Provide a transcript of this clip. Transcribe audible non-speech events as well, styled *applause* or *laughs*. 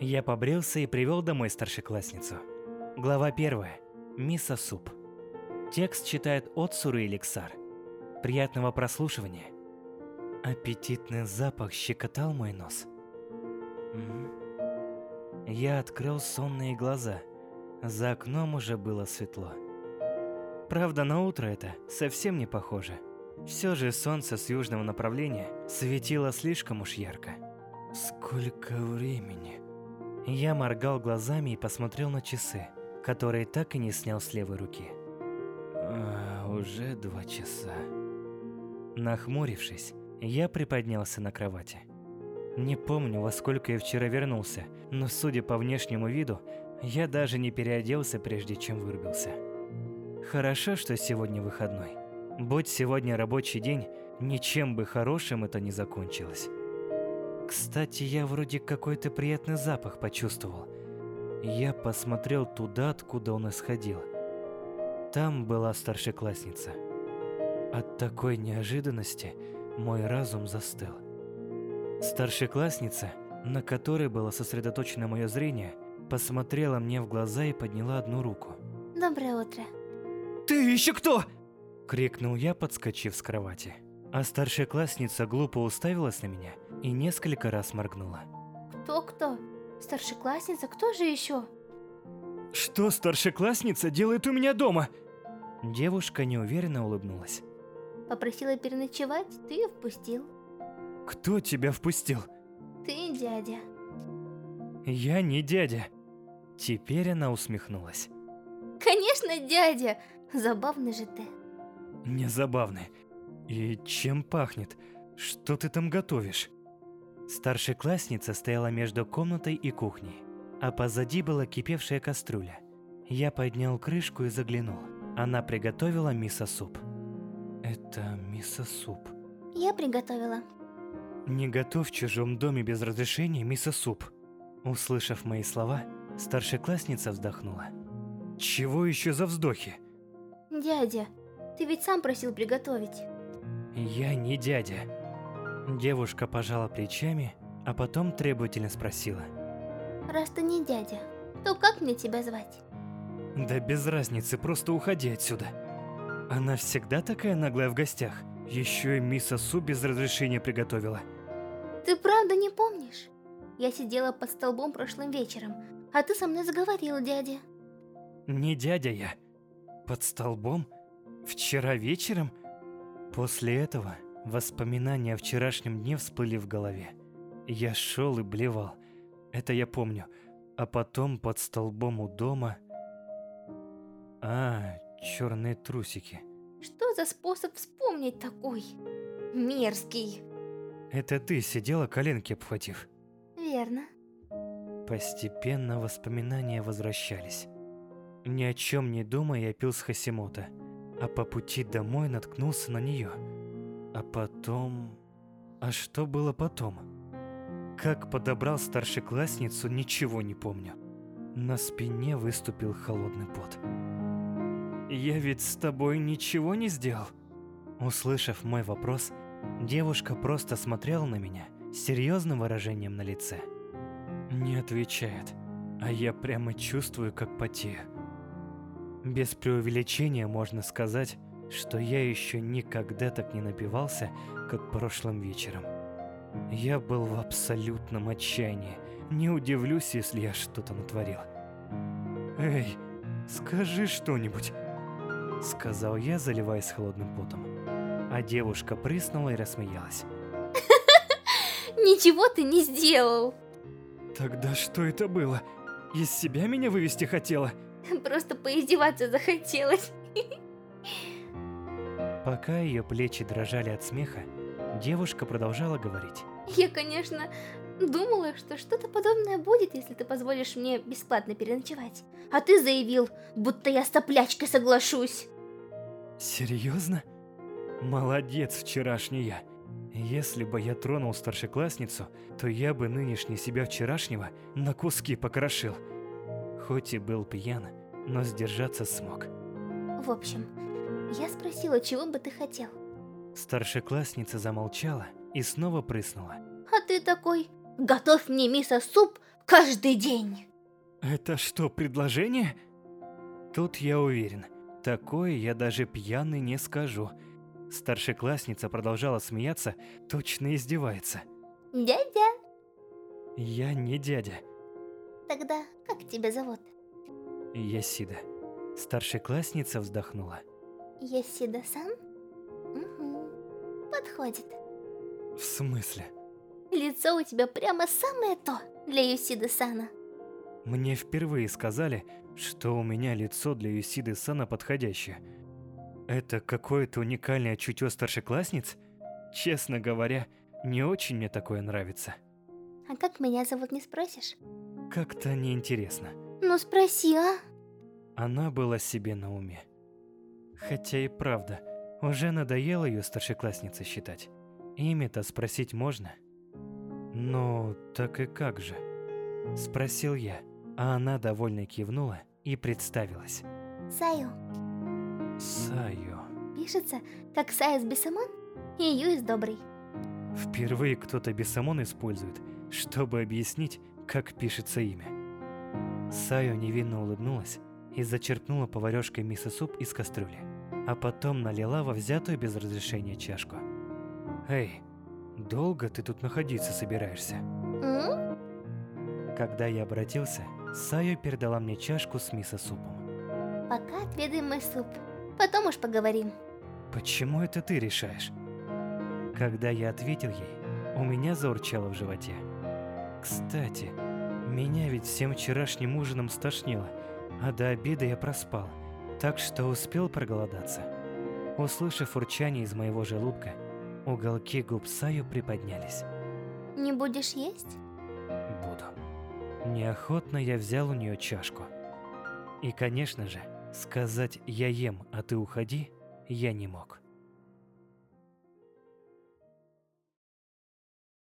Я побрился и привел домой старшеклассницу. Глава первая. Мисса Суп. Текст читает Отсуры и Лексар. Приятного прослушивания. Аппетитный запах щекотал мой нос. Я открыл сонные глаза. За окном уже было светло. Правда, на утро это совсем не похоже. Все же солнце с южного направления светило слишком уж ярко. Сколько времени? Я моргал глазами и посмотрел на часы, которые так и не снял с левой руки. А, уже два часа. Нахмурившись, я приподнялся на кровати. Не помню, во сколько я вчера вернулся, но судя по внешнему виду, я даже не переоделся, прежде чем вырубился. Хорошо, что сегодня выходной. Будь сегодня рабочий день, ничем бы хорошим это не закончилось. Кстати, я вроде какой-то приятный запах почувствовал. Я посмотрел туда, откуда он исходил. Там была старшеклассница. От такой неожиданности мой разум застыл. Старшеклассница, на которой было сосредоточено мое зрение, посмотрела мне в глаза и подняла одну руку. Доброе утро. «Ты еще кто?» – крикнул я, подскочив с кровати. А старшеклассница глупо уставилась на меня и несколько раз моргнула. Кто-кто? Старшеклассница? Кто же еще? «Что старшеклассница делает у меня дома?» Девушка неуверенно улыбнулась. Попросила переночевать, ты ее впустил. «Кто тебя впустил?» Ты дядя. «Я не дядя». Теперь она усмехнулась. Конечно, дядя! Забавный же ты. Не забавный. И чем пахнет? Что ты там готовишь? Старшеклассница стояла между комнатой и кухней, а позади была кипевшая кастрюля. Я поднял крышку и заглянул. Она приготовила мисо-суп. Это мисо-суп. Я приготовила. Не готовь в чужом доме без разрешения мисо-суп. Услышав мои слова, старшеклассница вздохнула. Чего еще за вздохи? Дядя, ты ведь сам просил приготовить. Я не дядя. Девушка пожала плечами, а потом требовательно спросила. Раз ты не дядя, то как мне тебя звать? Да без разницы, просто уходи отсюда. Она всегда такая наглая в гостях. Еще и мисо-су без разрешения приготовила. Ты правда не помнишь? Я сидела под столбом прошлым вечером, а ты со мной заговорил, дядя. Не дядя я. Под столбом? Вчера вечером? После этого воспоминания о вчерашнем дне всплыли в голове. Я шел и блевал. Это я помню. А потом под столбом у дома... А, черные трусики. Что за способ вспомнить такой? Мерзкий. Это ты сидела, коленки обхватив. Верно. Постепенно воспоминания возвращались. Ни о чем не думая, я пил с Хасимото, а по пути домой наткнулся на нее. А потом... А что было потом? Как подобрал старшеклассницу, ничего не помню. На спине выступил холодный пот. «Я ведь с тобой ничего не сделал?» Услышав мой вопрос, девушка просто смотрела на меня с серьезным выражением на лице. Не отвечает, а я прямо чувствую, как потею. Без преувеличения можно сказать, что я еще никогда так не напивался, как прошлым вечером. Я был в абсолютном отчаянии. Не удивлюсь, если я что-то натворил. «Эй, скажи что-нибудь», — сказал я, заливаясь холодным потом. А девушка прыснула и рассмеялась. *laughs* Ничего ты не сделал. «Тогда что это было? Из себя меня вывести хотела?» *laughs* Просто поиздеваться захотелось. *laughs* Пока ее плечи дрожали от смеха, девушка продолжала говорить. Я, конечно, думала, что что-то подобное будет, если ты позволишь мне бесплатно переночевать. А ты заявил, будто я с топлячкой соглашусь. Серьезно? Молодец, вчерашний я. Если бы я тронул старшеклассницу, то я бы нынешний себя вчерашнего на куски покрошил. Хоть и был пьян, но сдержаться смог. В общем, я спросила, чего бы ты хотел. Старшеклассница замолчала и снова прыснула. А ты такой, готовь мне мисо-суп, каждый день. Это что, предложение? Тут я уверен, такое я даже пьяный не скажу. Старшеклассница продолжала смеяться, точно издевается. Дядя, Я не дядя, тогда как тебя зовут? Ясида. Старшеклассница вздохнула. Ясида-сан? Угу. Подходит. В смысле? Лицо у тебя прямо самое то для Юсида-сана. Мне впервые сказали, что у меня лицо для Юсиды Сана подходящее. Это какое-то уникальное чутье старшеклассниц? Честно говоря, не очень мне такое нравится. А как меня зовут, не спросишь? Как-то неинтересно. Ну спроси, а? Она была себе на уме. Хотя и правда, уже надоело ее старшеклассницей считать. Имя-то спросить можно. Ну, так и как же? Спросил я, а она довольно кивнула и представилась. Саю. Саю. Пишется, как Сая с Бесамон и Юис Добрый. Впервые кто-то бесамон использует, чтобы объяснить, как пишется имя. Саю невинно улыбнулась и зачерпнула поварешкой мисо-суп из кастрюли, а потом налила во взятую без разрешения чашку. «Эй, долго ты тут находиться собираешься?» М? Когда я обратился, Саю передала мне чашку с мисо-супом. Пока отведаем мой суп. Потом уж поговорим. «Почему это ты решаешь?» Когда я ответил ей, у меня заурчало в животе. Кстати, меня ведь всем вчерашним ужином стошнило, а до обеда я проспал, так что успел проголодаться. Услышав урчание из моего желудка, уголки губ Саю приподнялись. Не будешь есть? Буду. Неохотно я взял у нее чашку. И, конечно же, сказать «я ем, а ты уходи» я не мог.